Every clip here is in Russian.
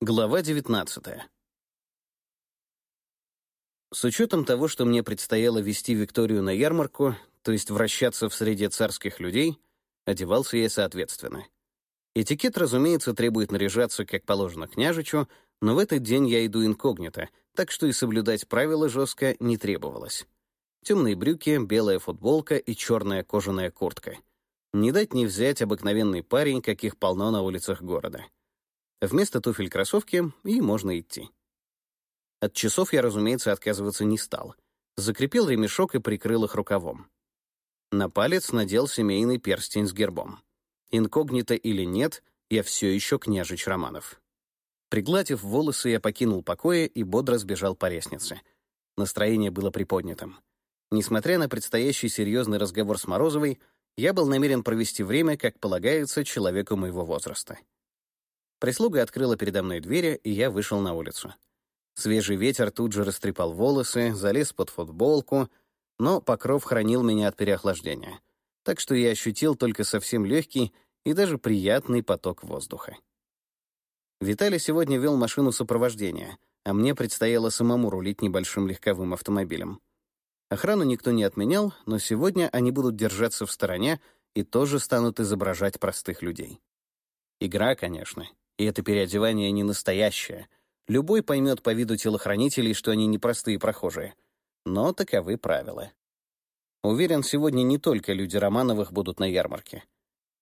Глава 19 С учетом того, что мне предстояло вести Викторию на ярмарку, то есть вращаться в среде царских людей, одевался я соответственно. Этикет, разумеется, требует наряжаться, как положено княжичу, но в этот день я иду инкогнито, так что и соблюдать правила жестко не требовалось. Темные брюки, белая футболка и черная кожаная куртка. Не дать не взять обыкновенный парень, каких полно на улицах города. Вместо туфель кроссовки, и можно идти. От часов я, разумеется, отказываться не стал. Закрепил ремешок и прикрыл их рукавом. На палец надел семейный перстень с гербом. Инкогнито или нет, я все еще княжич Романов. Пригладив волосы, я покинул покои и бодро сбежал по лестнице. Настроение было приподнятым. Несмотря на предстоящий серьезный разговор с Морозовой, я был намерен провести время, как полагается, человеку моего возраста. Прислуга открыла передо мной двери, и я вышел на улицу. Свежий ветер тут же растрепал волосы, залез под футболку, но покров хранил меня от переохлаждения, так что я ощутил только совсем легкий и даже приятный поток воздуха. Виталий сегодня вел машину сопровождения, а мне предстояло самому рулить небольшим легковым автомобилем. Охрану никто не отменял, но сегодня они будут держаться в стороне и тоже станут изображать простых людей. Игра, конечно, и это переодевание не настоящее. Любой поймет по виду телохранителей, что они не простые прохожие. Но таковы правила. Уверен, сегодня не только люди Романовых будут на ярмарке.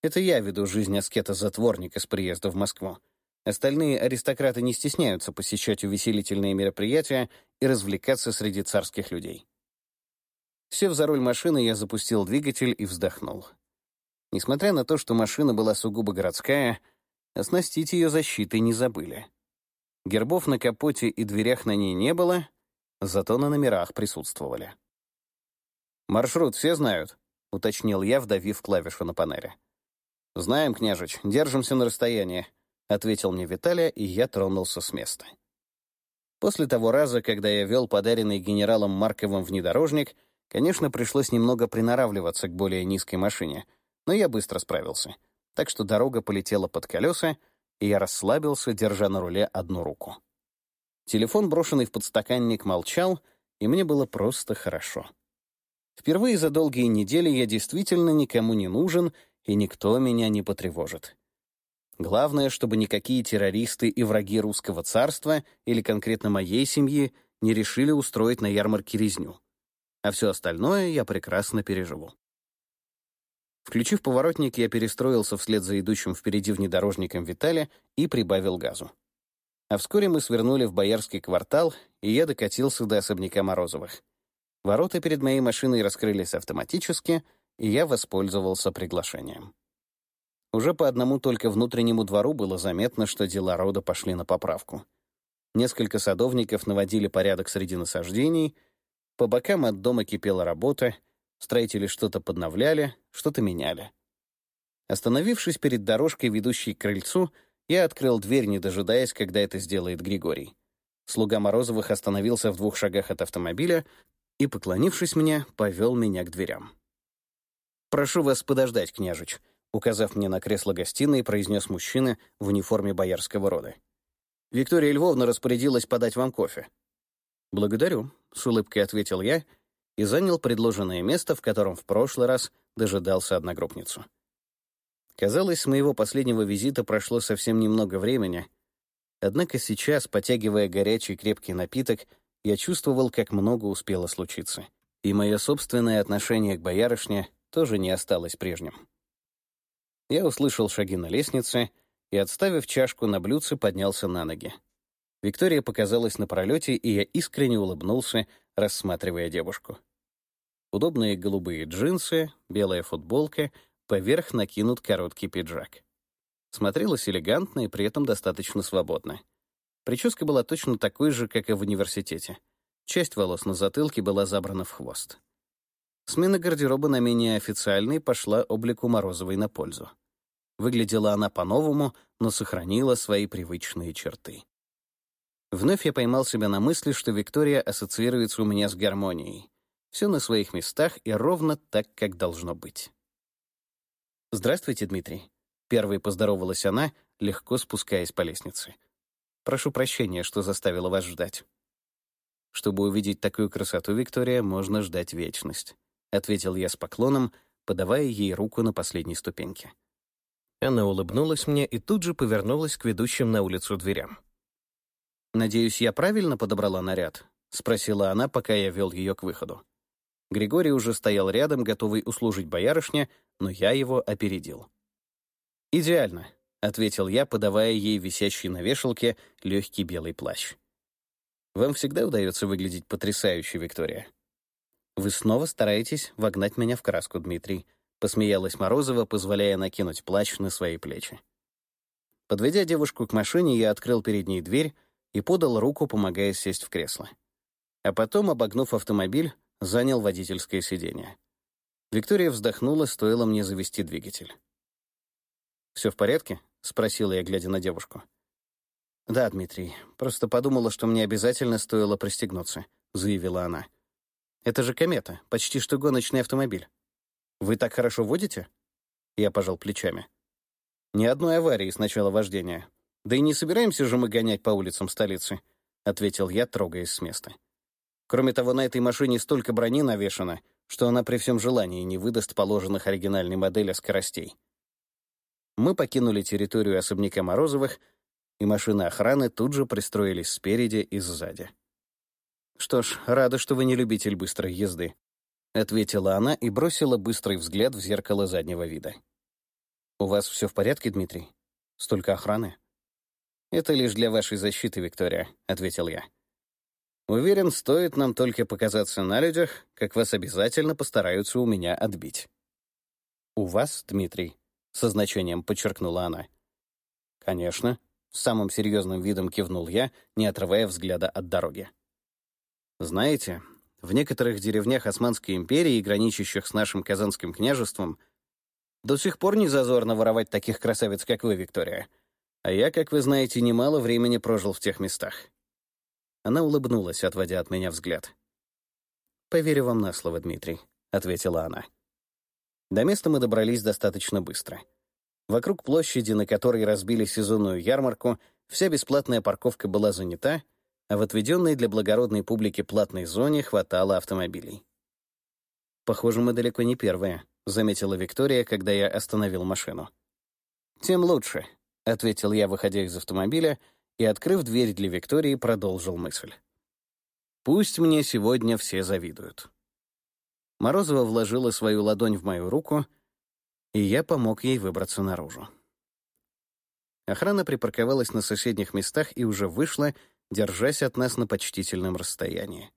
Это я веду жизнь аскета-затворника с приезда в Москву. Остальные аристократы не стесняются посещать увеселительные мероприятия и развлекаться среди царских людей. Сев за руль машины, я запустил двигатель и вздохнул. Несмотря на то, что машина была сугубо городская, Оснастить ее защитой не забыли. Гербов на капоте и дверях на ней не было, зато на номерах присутствовали. «Маршрут все знают?» — уточнил я, вдавив клавишу на панели. «Знаем, княжич, держимся на расстоянии», — ответил мне Виталия, и я тронулся с места. После того раза, когда я вел подаренный генералом Марковым внедорожник, конечно, пришлось немного приноравливаться к более низкой машине, но я быстро справился — так что дорога полетела под колеса, и я расслабился, держа на руле одну руку. Телефон, брошенный в подстаканник, молчал, и мне было просто хорошо. Впервые за долгие недели я действительно никому не нужен, и никто меня не потревожит. Главное, чтобы никакие террористы и враги русского царства или конкретно моей семьи не решили устроить на ярмарке резню. А все остальное я прекрасно переживу. Включив поворотник, я перестроился вслед за идущим впереди внедорожником Виталя и прибавил газу. А вскоре мы свернули в Боярский квартал, и я докатился до особняка Морозовых. Ворота перед моей машиной раскрылись автоматически, и я воспользовался приглашением. Уже по одному только внутреннему двору было заметно, что дела рода пошли на поправку. Несколько садовников наводили порядок среди насаждений, по бокам от дома кипела работа — Строители что-то подновляли, что-то меняли. Остановившись перед дорожкой, ведущей к крыльцу, я открыл дверь, не дожидаясь, когда это сделает Григорий. Слуга Морозовых остановился в двух шагах от автомобиля и, поклонившись мне, повел меня к дверям. «Прошу вас подождать, княжич», — указав мне на кресло гостиной, произнес мужчина в униформе боярского рода. «Виктория Львовна распорядилась подать вам кофе». «Благодарю», — с улыбкой ответил я и занял предложенное место, в котором в прошлый раз дожидался одногруппницу. Казалось, с моего последнего визита прошло совсем немного времени, однако сейчас, потягивая горячий крепкий напиток, я чувствовал, как много успело случиться. И мое собственное отношение к боярышне тоже не осталось прежним. Я услышал шаги на лестнице и, отставив чашку на блюдце, поднялся на ноги. Виктория показалась на пролете, и я искренне улыбнулся, рассматривая девушку. Удобные голубые джинсы, белая футболка, поверх накинут короткий пиджак. Смотрелась элегантно и при этом достаточно свободно. Прическа была точно такой же, как и в университете. Часть волос на затылке была забрана в хвост. Смена гардероба на менее официальный пошла облику Морозовой на пользу. Выглядела она по-новому, но сохранила свои привычные черты. Вновь я поймал себя на мысли, что Виктория ассоциируется у меня с гармонией. Все на своих местах и ровно так, как должно быть. «Здравствуйте, Дмитрий». Первой поздоровалась она, легко спускаясь по лестнице. Прошу прощения, что заставила вас ждать». «Чтобы увидеть такую красоту, Виктория, можно ждать вечность», — ответил я с поклоном, подавая ей руку на последней ступеньке. Она улыбнулась мне и тут же повернулась к ведущим на улицу дверям. «Надеюсь, я правильно подобрала наряд?» — спросила она, пока я вел ее к выходу. Григорий уже стоял рядом, готовый услужить боярышне, но я его опередил. «Идеально», — ответил я, подавая ей висящий на вешалке легкий белый плащ. «Вам всегда удается выглядеть потрясающе, Виктория». «Вы снова стараетесь вогнать меня в краску, Дмитрий», — посмеялась Морозова, позволяя накинуть плащ на свои плечи. Подведя девушку к машине, я открыл перед ней дверь и подал руку, помогая сесть в кресло. А потом, обогнув автомобиль, занял водительское сиденье. Виктория вздохнула, стоило мне завести двигатель. «Все в порядке?» — спросила я, глядя на девушку. «Да, Дмитрий, просто подумала, что мне обязательно стоило пристегнуться», — заявила она. «Это же комета, почти что гоночный автомобиль. Вы так хорошо водите?» Я пожал плечами. «Ни одной аварии с начала вождения. Да и не собираемся же мы гонять по улицам столицы», — ответил я, трогаясь с места. Кроме того, на этой машине столько брони навешано, что она при всем желании не выдаст положенных оригинальной модели скоростей. Мы покинули территорию особняка Морозовых, и машины охраны тут же пристроились спереди и сзади. «Что ж, рада, что вы не любитель быстрой езды», — ответила она и бросила быстрый взгляд в зеркало заднего вида. «У вас все в порядке, Дмитрий? Столько охраны?» «Это лишь для вашей защиты, Виктория», — ответил я. Уверен, стоит нам только показаться на людях, как вас обязательно постараются у меня отбить. «У вас, Дмитрий?» — со значением подчеркнула она. «Конечно», — самым серьезным видом кивнул я, не отрывая взгляда от дороги. «Знаете, в некоторых деревнях Османской империи, граничащих с нашим Казанским княжеством, до сих пор не зазорно воровать таких красавиц, как вы, Виктория. А я, как вы знаете, немало времени прожил в тех местах. Она улыбнулась, отводя от меня взгляд. «Поверю вам на слово, Дмитрий», — ответила она. До места мы добрались достаточно быстро. Вокруг площади, на которой разбили сезонную ярмарку, вся бесплатная парковка была занята, а в отведенной для благородной публики платной зоне хватало автомобилей. «Похоже, мы далеко не первые», — заметила Виктория, когда я остановил машину. «Тем лучше», — ответил я, выходя из автомобиля и, открыв дверь для Виктории, продолжил мысль. «Пусть мне сегодня все завидуют». Морозова вложила свою ладонь в мою руку, и я помог ей выбраться наружу. Охрана припарковалась на соседних местах и уже вышла, держась от нас на почтительном расстоянии.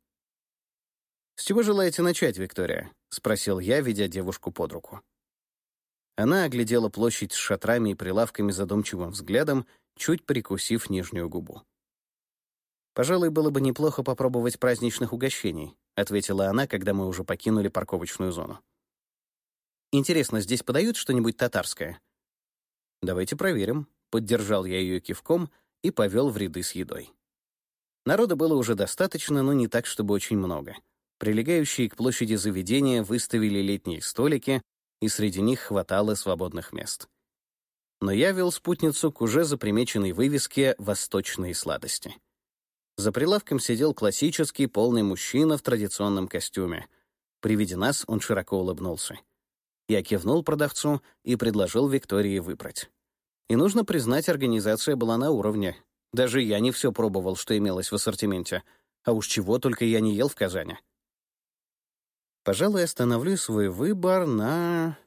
«С чего желаете начать, Виктория?» — спросил я, ведя девушку под руку. Она оглядела площадь с шатрами и прилавками задумчивым взглядом чуть прикусив нижнюю губу. «Пожалуй, было бы неплохо попробовать праздничных угощений», ответила она, когда мы уже покинули парковочную зону. «Интересно, здесь подают что-нибудь татарское?» «Давайте проверим», — поддержал я ее кивком и повел в ряды с едой. Народа было уже достаточно, но не так, чтобы очень много. Прилегающие к площади заведения выставили летние столики, и среди них хватало свободных мест но я вел спутницу к уже запримеченной вывеске «Восточные сладости». За прилавком сидел классический полный мужчина в традиционном костюме. При виде нас он широко улыбнулся. Я кивнул продавцу и предложил Виктории выбрать. И нужно признать, организация была на уровне. Даже я не все пробовал, что имелось в ассортименте. А уж чего только я не ел в Казани. Пожалуй, остановлю свой выбор на...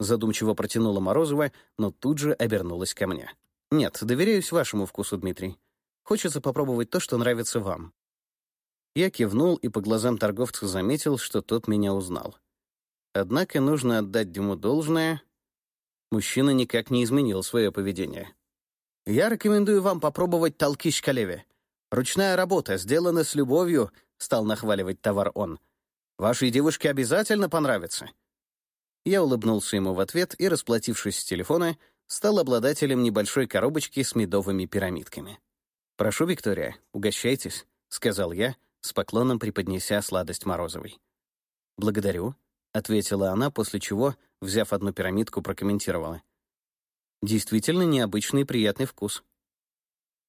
Задумчиво протянула Морозова, но тут же обернулась ко мне. «Нет, доверяюсь вашему вкусу, Дмитрий. Хочется попробовать то, что нравится вам». Я кивнул и по глазам торговца заметил, что тот меня узнал. Однако нужно отдать ему должное. Мужчина никак не изменил свое поведение. «Я рекомендую вам попробовать толкищ калеве. Ручная работа, сделана с любовью», — стал нахваливать товар он. «Вашей девушке обязательно понравится». Я улыбнулся ему в ответ и, расплатившись с телефона, стал обладателем небольшой коробочки с медовыми пирамидками. «Прошу, Виктория, угощайтесь», — сказал я, с поклоном преподнеся сладость Морозовой. «Благодарю», — ответила она, после чего, взяв одну пирамидку, прокомментировала. «Действительно необычный и приятный вкус».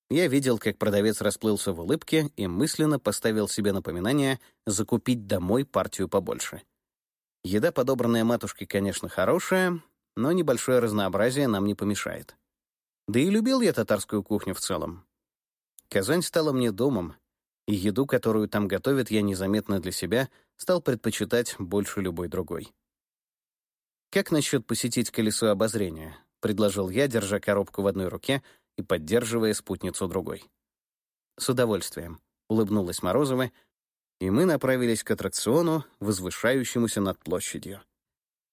Я видел, как продавец расплылся в улыбке и мысленно поставил себе напоминание закупить домой партию побольше. Еда, подобранная матушкой, конечно, хорошая, но небольшое разнообразие нам не помешает. Да и любил я татарскую кухню в целом. Казань стала мне домом, и еду, которую там готовят, я незаметно для себя стал предпочитать больше любой другой. «Как насчет посетить колесо обозрения?» — предложил я, держа коробку в одной руке и поддерживая спутницу другой. «С удовольствием», — улыбнулась Морозова, и мы направились к аттракциону, возвышающемуся над площадью.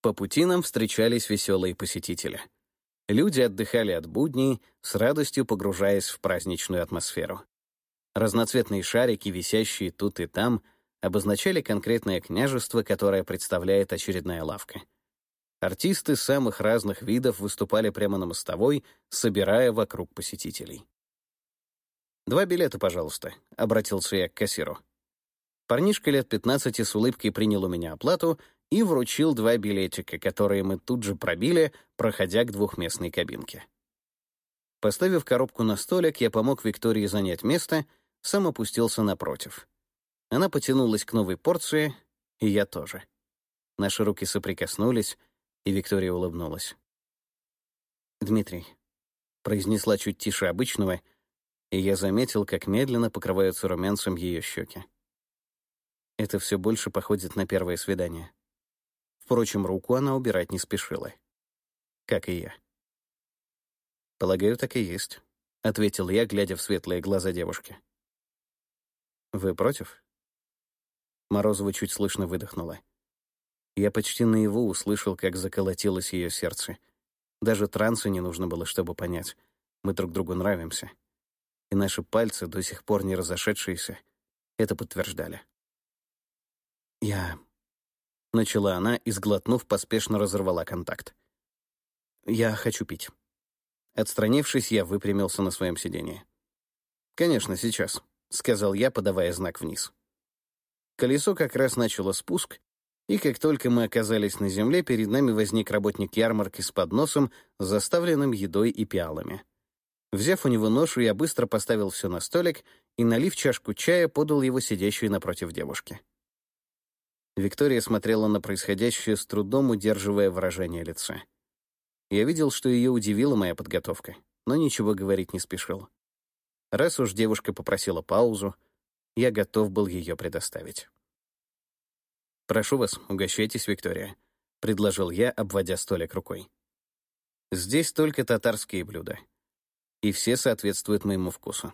По пути нам встречались веселые посетители. Люди отдыхали от будней, с радостью погружаясь в праздничную атмосферу. Разноцветные шарики, висящие тут и там, обозначали конкретное княжество, которое представляет очередная лавка. Артисты самых разных видов выступали прямо на мостовой, собирая вокруг посетителей. «Два билета, пожалуйста», — обратился я к кассиру. Парнишка лет 15 с улыбкой принял у меня оплату и вручил два билетика, которые мы тут же пробили, проходя к двухместной кабинке. Поставив коробку на столик, я помог Виктории занять место — сам опустился напротив. Она потянулась к новой порции, и я тоже. Наши руки соприкоснулись, и Виктория улыбнулась. «Дмитрий», — произнесла чуть тише обычного, и я заметил, как медленно покрываются румянцем ее щеки. Это все больше походит на первое свидание. Впрочем, руку она убирать не спешила. Как и я. «Полагаю, так и есть», — ответил я, глядя в светлые глаза девушки. «Вы против?» Морозова чуть слышно выдохнула. Я почти наяву услышал, как заколотилось ее сердце. Даже трансу не нужно было, чтобы понять. Мы друг другу нравимся. И наши пальцы, до сих пор не разошедшиеся, это подтверждали. «Я...» — начала она и, сглотнув, поспешно разорвала контакт. «Я хочу пить». Отстранившись, я выпрямился на своем сиденье. «Конечно, сейчас», — сказал я, подавая знак вниз. Колесо как раз начало спуск, и как только мы оказались на земле, перед нами возник работник ярмарки с подносом, заставленным едой и пиалами. Взяв у него ношу, я быстро поставил все на столик и, налив чашку чая, подал его сидящей напротив девушки. Виктория смотрела на происходящее с трудом, удерживая выражение лица. Я видел, что ее удивила моя подготовка, но ничего говорить не спешил. Раз уж девушка попросила паузу, я готов был ее предоставить. «Прошу вас, угощайтесь, Виктория», — предложил я, обводя столик рукой. «Здесь только татарские блюда, и все соответствуют моему вкусу.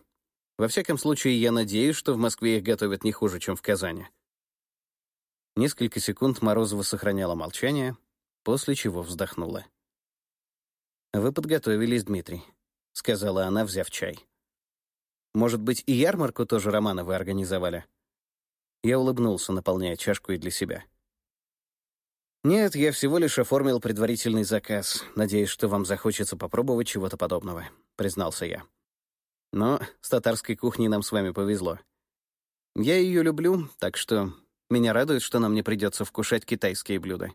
Во всяком случае, я надеюсь, что в Москве их готовят не хуже, чем в Казани». Несколько секунд Морозова сохраняла молчание, после чего вздохнула. «Вы подготовились, Дмитрий», — сказала она, взяв чай. Может быть, и ярмарку тоже Романовы организовали?» Я улыбнулся, наполняя чашку и для себя. «Нет, я всего лишь оформил предварительный заказ, надеясь, что вам захочется попробовать чего-то подобного», — признался я. «Но с татарской кухней нам с вами повезло. Я ее люблю, так что меня радует, что нам не придется вкушать китайские блюда».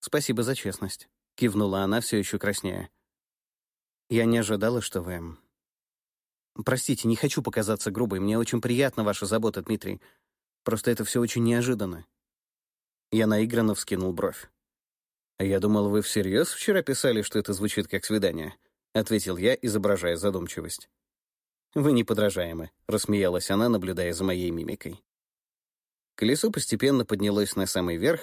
«Спасибо за честность», — кивнула она, все еще краснея. «Я не ожидала, что вы Простите, не хочу показаться грубой. Мне очень приятна ваша забота, Дмитрий. Просто это все очень неожиданно. Я наигранно вскинул бровь. «Я думал, вы всерьез вчера писали, что это звучит как свидание», — ответил я, изображая задумчивость. «Вы неподражаемы», — рассмеялась она, наблюдая за моей мимикой. Колесо постепенно поднялось на самый верх,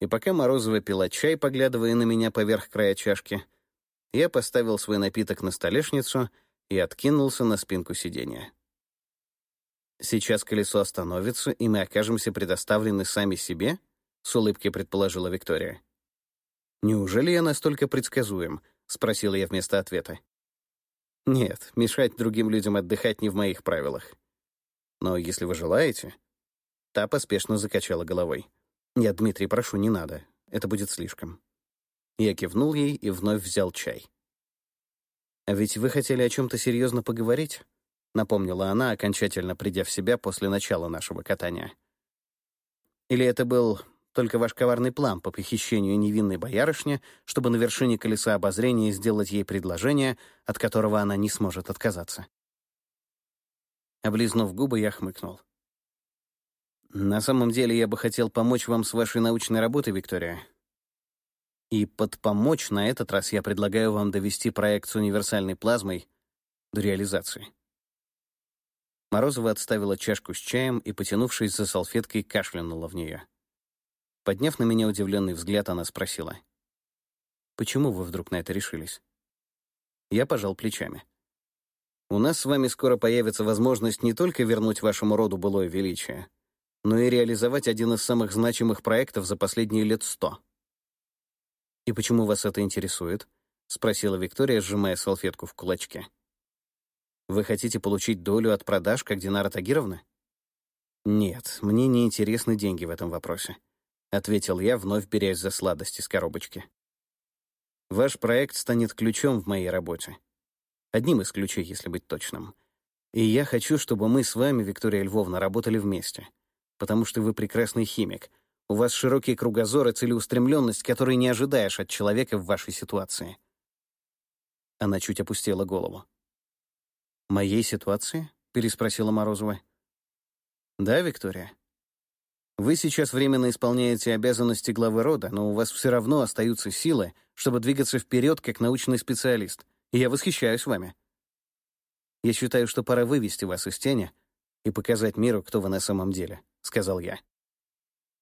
и пока Морозова пила чай, поглядывая на меня поверх края чашки, я поставил свой напиток на столешницу — и откинулся на спинку сиденья. «Сейчас колесо остановится, и мы окажемся предоставлены сами себе?» — с улыбкой предположила Виктория. «Неужели я настолько предсказуем?» — спросила я вместо ответа. «Нет, мешать другим людям отдыхать не в моих правилах. Но если вы желаете...» Та поспешно закачала головой. «Нет, Дмитрий, прошу, не надо. Это будет слишком». Я кивнул ей и вновь взял чай. «А ведь вы хотели о чем-то серьезно поговорить?» — напомнила она, окончательно придя в себя после начала нашего катания. «Или это был только ваш коварный план по похищению невинной боярышни, чтобы на вершине колеса обозрения сделать ей предложение, от которого она не сможет отказаться?» Облизнув губы, я хмыкнул. «На самом деле я бы хотел помочь вам с вашей научной работой, Виктория. И под «помочь» на этот раз я предлагаю вам довести проект с универсальной плазмой до реализации». Морозова отставила чашку с чаем и, потянувшись за салфеткой, кашлянула в нее. Подняв на меня удивленный взгляд, она спросила. «Почему вы вдруг на это решились?» Я пожал плечами. «У нас с вами скоро появится возможность не только вернуть вашему роду былое величие, но и реализовать один из самых значимых проектов за последние лет сто». «И почему вас это интересует?» — спросила Виктория, сжимая салфетку в кулачке. Вы хотите получить долю от продаж, как Динара Тагировна? Нет, мне не интересны деньги в этом вопросе, ответил я, вновь берясь за сладости с коробочки. Ваш проект станет ключом в моей работе. Одним из ключей, если быть точным. И я хочу, чтобы мы с вами, Виктория Львовна, работали вместе. Потому что вы прекрасный химик. У вас широкий кругозор и целеустремленность, которой не ожидаешь от человека в вашей ситуации. Она чуть опустила голову. «Моей ситуации?» — переспросила Морозова. «Да, Виктория. Вы сейчас временно исполняете обязанности главы рода, но у вас все равно остаются силы, чтобы двигаться вперед как научный специалист, и я восхищаюсь вами. Я считаю, что пора вывести вас из тени и показать миру, кто вы на самом деле», — сказал я.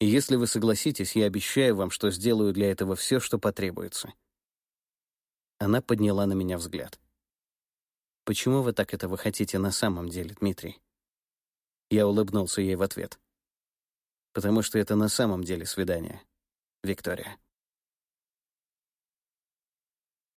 «И если вы согласитесь, я обещаю вам, что сделаю для этого все, что потребуется». Она подняла на меня взгляд. Почему вы так этого хотите на самом деле, Дмитрий? Я улыбнулся ей в ответ. Потому что это на самом деле свидание, Виктория.